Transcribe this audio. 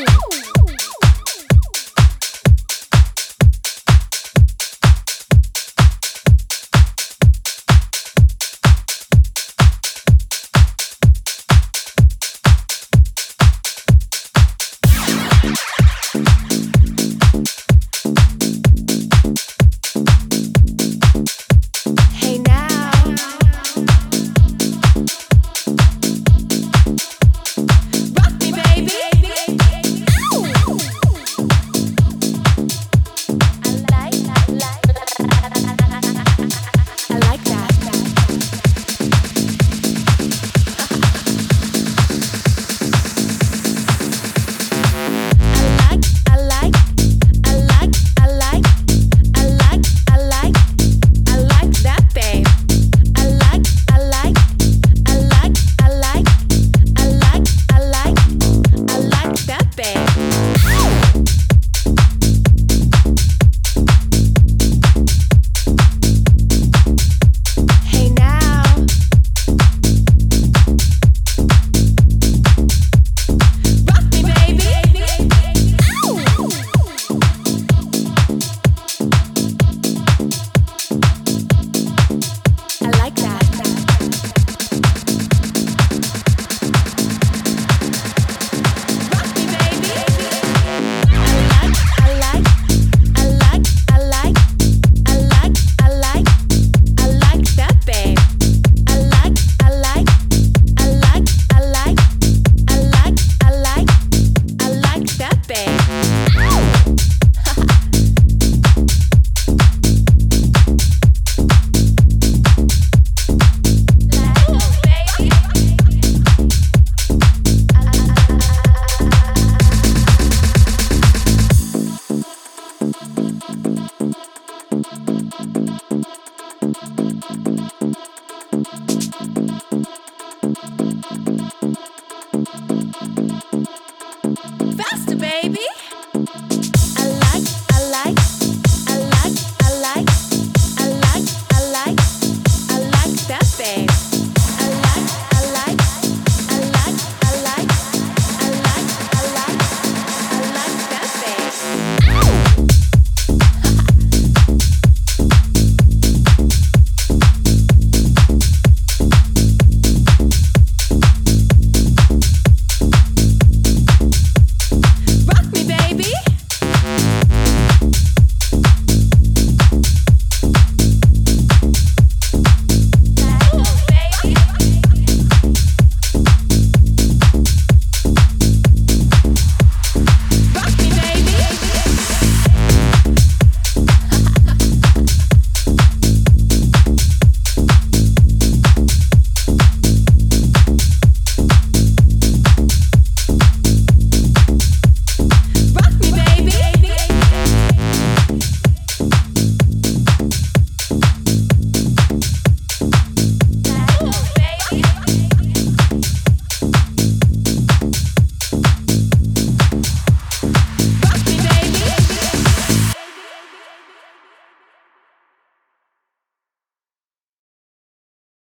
Woo!